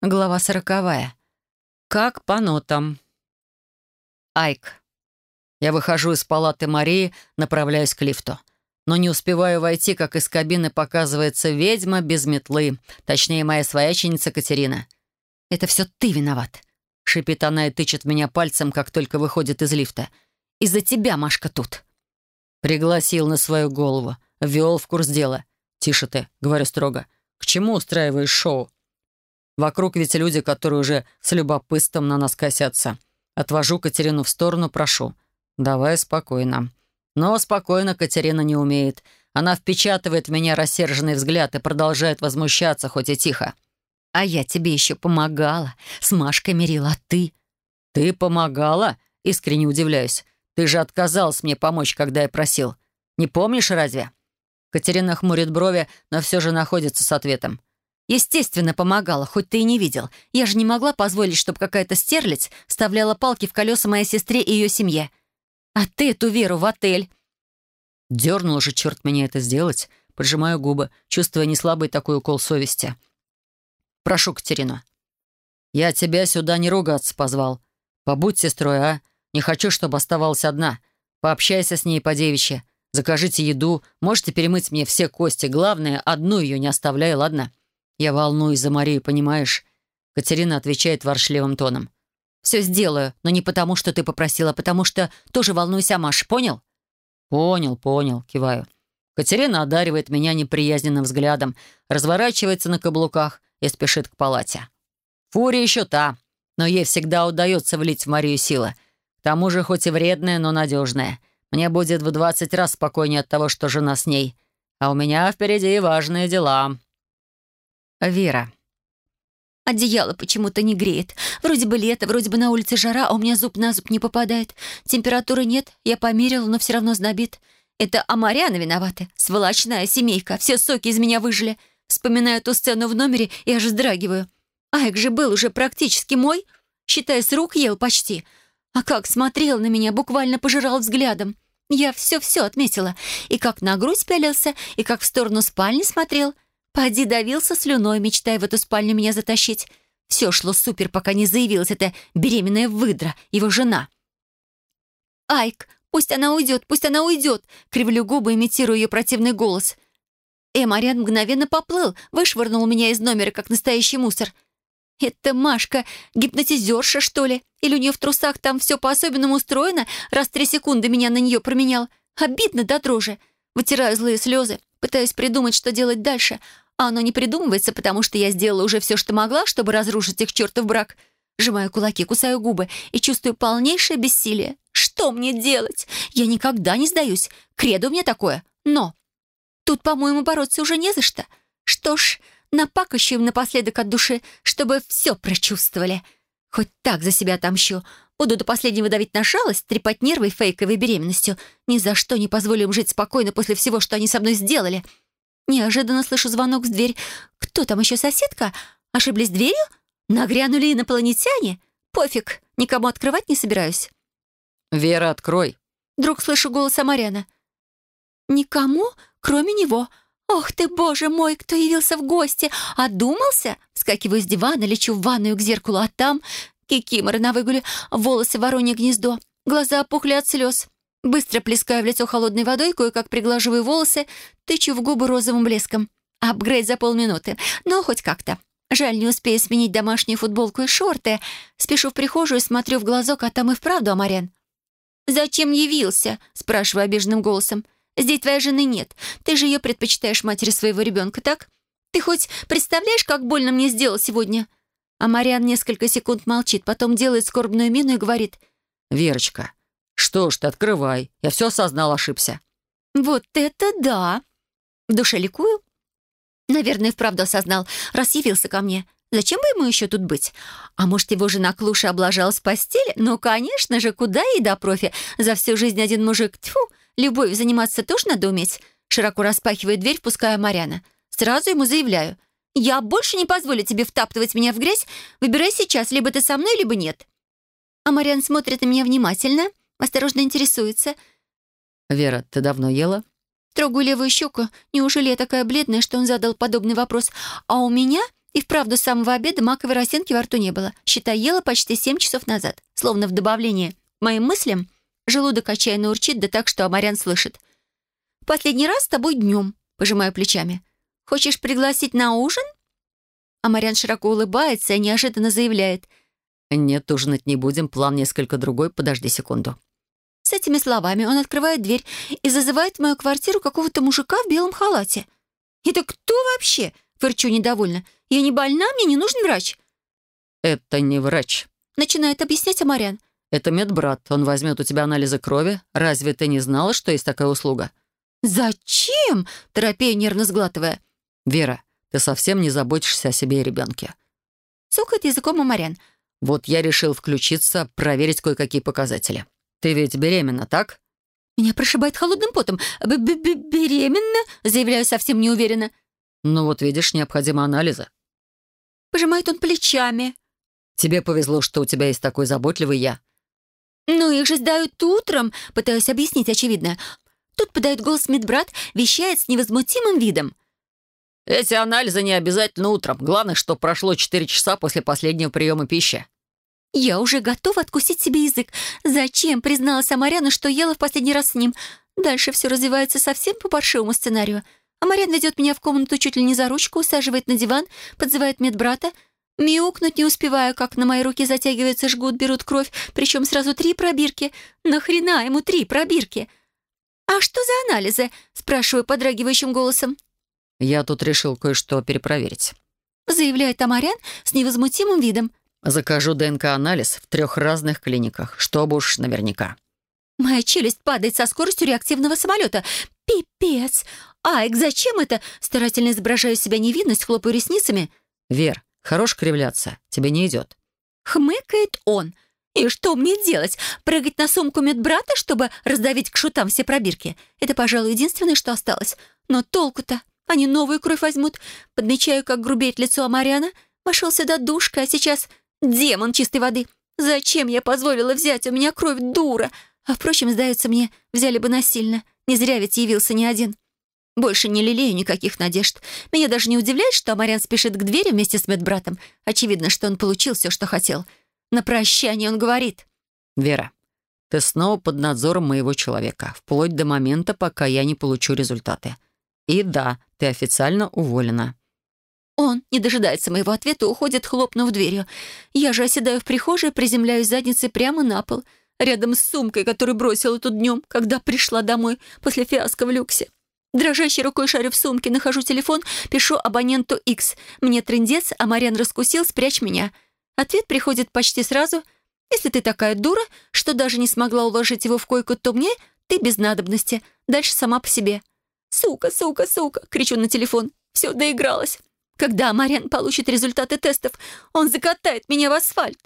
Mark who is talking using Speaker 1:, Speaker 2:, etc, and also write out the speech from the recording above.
Speaker 1: Глава сороковая. Как по нотам. Айк. Я выхожу из палаты Марии, направляюсь к лифту. Но не успеваю войти, как из кабины показывается ведьма без метлы, точнее, моя свояченица Катерина. «Это все ты виноват», — шипит она и тычет меня пальцем, как только выходит из лифта. «Из-за тебя Машка тут». Пригласил на свою голову, ввел в курс дела. «Тише ты», — говорю строго. «К чему устраиваешь шоу?» Вокруг ведь люди, которые уже с любопытством на нас косятся. Отвожу Катерину в сторону, прошу. «Давай спокойно». Но спокойно Катерина не умеет. Она впечатывает в меня рассерженный взгляд и продолжает возмущаться, хоть и тихо. «А я тебе еще помогала. С Машкой мирила, а ты?» «Ты помогала?» Искренне удивляюсь. «Ты же отказалась мне помочь, когда я просил. Не помнишь разве?» Катерина хмурит брови, но все же находится с ответом. Естественно, помогала, хоть ты и не видел. Я же не могла позволить, чтобы какая-то стерлядь вставляла палки в колеса моей сестре и ее семье. А ты эту веру в отель. Дернул же, черт меня это сделать. Поджимаю губы, чувствуя неслабый такой укол совести. Прошу, Катерину. Я тебя сюда не ругаться позвал. Побудь сестрой, а? Не хочу, чтобы оставалась одна. Пообщайся с ней по девичьи. Закажите еду. Можете перемыть мне все кости. Главное, одну ее не оставляй, ладно? «Я волнуюсь за Марию, понимаешь?» Катерина отвечает воршливым тоном. «Все сделаю, но не потому, что ты попросила, а потому что тоже волнуюсь о Маше, понял?» «Понял, понял», — киваю. Катерина одаривает меня неприязненным взглядом, разворачивается на каблуках и спешит к палате. Фурия еще та, но ей всегда удается влить в Марию силы. К тому же хоть и вредная, но надежная. Мне будет в двадцать раз спокойнее от того, что жена с ней. А у меня впереди важные дела. Вера. Одеяло почему-то не греет. Вроде бы лето, вроде бы на улице жара, а у меня зуб на зуб не попадает. Температуры нет, я померила, но все равно знобит. Это Амариана виновата. Сволочная семейка. Все соки из меня выжили. Вспоминаю ту сцену в номере и аж вздрагиваю. Айк же был уже практически мой. Считай, с рук ел почти. А как смотрел на меня, буквально пожирал взглядом. Я все-все отметила. И как на грудь пялился, и как в сторону спальни смотрел — Пади давился слюной, мечтая в эту спальню меня затащить. Все шло супер, пока не заявилась эта беременная выдра, его жена. «Айк, пусть она уйдет, пусть она уйдет!» Кривлю губы, имитируя ее противный голос. Эмариан мгновенно поплыл, вышвырнул меня из номера, как настоящий мусор. «Это Машка, гипнотизерша, что ли? Или у нее в трусах там все по-особенному устроено, раз три секунды меня на нее променял? Обидно до дрожи. Вытираю злые слезы, пытаюсь придумать, что делать дальше, а оно не придумывается, потому что я сделала уже все, что могла, чтобы разрушить их чертов брак. Сжимаю кулаки, кусаю губы и чувствую полнейшее бессилие. Что мне делать? Я никогда не сдаюсь. Кредо у меня такое. Но тут, по-моему, бороться уже не за что. Что ж, напакощу напоследок от души, чтобы все прочувствовали. Хоть так за себя отомщу. Буду до последнего давить на шалость, трепать нервы фейковой беременностью. Ни за что не позволю им жить спокойно после всего, что они со мной сделали. Неожиданно слышу звонок в дверь. Кто там еще соседка? Ошиблись дверью? Нагрянули инопланетяне? Пофиг, никому открывать не собираюсь.
Speaker 2: «Вера, открой!»
Speaker 1: Вдруг слышу голос Амаряна. «Никому, кроме него. Ох ты, боже мой, кто явился в гости? Одумался?» Вскакиваю с дивана, лечу в ванную к зеркалу, а там кикиморы на выгуле, волосы воронье гнездо, глаза опухли от слез. Быстро плескаю в лицо холодной водой, кое-как приглаживаю волосы, тычу в губы розовым блеском. Апгрейд за полминуты, но хоть как-то. Жаль, не успею сменить домашнюю футболку и шорты. Спешу в прихожую, смотрю в глазок, а там и вправду Амарян. «Зачем явился?» — спрашиваю обиженным голосом. «Здесь твоей жены нет. Ты же ее предпочитаешь матери своего ребенка, так? Ты хоть представляешь, как больно мне сделал сегодня?» А Мариан несколько секунд молчит, потом делает скорбную мину и говорит.
Speaker 2: «Верочка, что ж ты, открывай. Я все осознал, ошибся».
Speaker 1: «Вот это да!» В душе ликую. Наверное, вправду осознал, раз явился ко мне. Зачем бы ему еще тут быть? А может, его жена Клуша облажалась в постели? Ну, конечно же, куда и до профи. За всю жизнь один мужик. Тьфу, любовью заниматься тоже надо уметь. Широко распахивает дверь, впуская Маряна. Сразу ему заявляю. «Я больше не позволю тебе втаптывать меня в грязь. Выбирай сейчас, либо ты со мной, либо нет». А Мариан смотрит на меня внимательно, осторожно интересуется.
Speaker 2: «Вера, ты давно ела?»
Speaker 1: Трогаю левую щеку. Неужели я такая бледная, что он задал подобный вопрос? А у меня
Speaker 3: И вправду с самого обеда маковой росинки во рту не было. Считай, ела почти семь часов назад. Словно в добавление моим мыслям желудок отчаянно урчит, да так, что Амарян слышит. «Последний раз с тобой днем», — пожимаю плечами. «Хочешь пригласить на ужин?» Амарян широко улыбается и неожиданно заявляет.
Speaker 1: «Нет, ужинать не будем, план несколько другой, подожди секунду».
Speaker 3: С этими словами он открывает дверь и зазывает в мою квартиру какого-то мужика в белом халате. «Это кто вообще?» — фырчу недовольно. «Я не больна, мне не нужен врач».
Speaker 1: «Это не врач», —
Speaker 3: начинает объяснять Амарян.
Speaker 1: «Это медбрат. Он возьмет у тебя анализы крови. Разве ты не знала, что есть такая услуга?»
Speaker 3: «Зачем?» — торопею, нервно сглатывая.
Speaker 1: «Вера, ты совсем не заботишься о себе и ребенке».
Speaker 3: Цукает языком Амарян.
Speaker 1: «Вот я решил включиться, проверить кое-какие показатели. Ты ведь беременна, так?»
Speaker 3: Меня прошибает холодным потом. Б -б -б «Беременна?» — заявляю совсем неуверенно.
Speaker 1: «Ну вот видишь, необходимы анализы».
Speaker 3: Пожимает он плечами.
Speaker 1: «Тебе повезло, что у тебя есть такой заботливый я».
Speaker 3: «Ну, их же сдают утром», — пытаюсь объяснить очевидно. Тут подает голос медбрат, вещает с невозмутимым видом.
Speaker 1: «Эти анализы не обязательно утром. Главное, что прошло 4 часа после последнего приема пищи».
Speaker 3: Я уже готова откусить себе язык. Зачем призналась Амаряну, что ела в последний раз с ним? Дальше все развивается совсем по паршивому сценарию. Амарян ведет меня в комнату чуть ли не за ручку, усаживает на диван, подзывает медбрата. Мяукнуть не успеваю, как на мои руки затягивается жгут, берут кровь, причем сразу три пробирки. Нахрена ему три пробирки? «А что за анализы?» — спрашиваю подрагивающим голосом.
Speaker 1: «Я тут решил кое-что перепроверить», —
Speaker 3: заявляет Амарян с невозмутимым видом.
Speaker 1: Закажу ДНК-анализ в трех разных клиниках, чтобы уж наверняка.
Speaker 3: Моя челюсть падает со скоростью реактивного самолета. Пипец! Айк, зачем это? Старательно изображаю себя невинность, хлопаю ресницами.
Speaker 1: Вер, хорош кривляться. Тебе не идет.
Speaker 3: Хмыкает он. И что мне делать? Прыгать на сумку медбрата, чтобы раздавить к шутам все пробирки? Это, пожалуй, единственное, что осталось. Но толку-то? Они новую кровь возьмут. Подмечаю, как грубеет лицо Амариана. Вошел сюда душка, а сейчас Демон чистой воды! Зачем я позволила взять у меня кровь, дура? А, впрочем, сдается мне, взяли бы насильно. Не зря ведь явился не один. Больше не лелею никаких надежд. Меня даже не удивляет, что Амарян спешит к двери вместе с медбратом. Очевидно, что он получил все, что хотел. На прощание он говорит.
Speaker 1: «Вера, ты снова под надзором моего человека, вплоть до момента, пока я не получу результаты. И да, ты официально уволена».
Speaker 3: Он не дожидается моего ответа, уходит, хлопнув дверью. Я же оседаю в прихожей, приземляюсь задницей прямо на пол, рядом с сумкой, которую бросила тут днем, когда пришла домой после фиаско в люксе. Дрожащей рукой шарю в сумке, нахожу телефон, пишу абоненту X. Мне трындец, а Марьян раскусил, спрячь меня. Ответ приходит почти сразу. Если ты такая дура, что даже не смогла уложить его в койку, то мне ты без надобности. Дальше сама по себе. «Сука, сука, сука!» — кричу на телефон. «Все, доигралась!» Когда Марьян получит результаты тестов, он закатает меня в асфальт.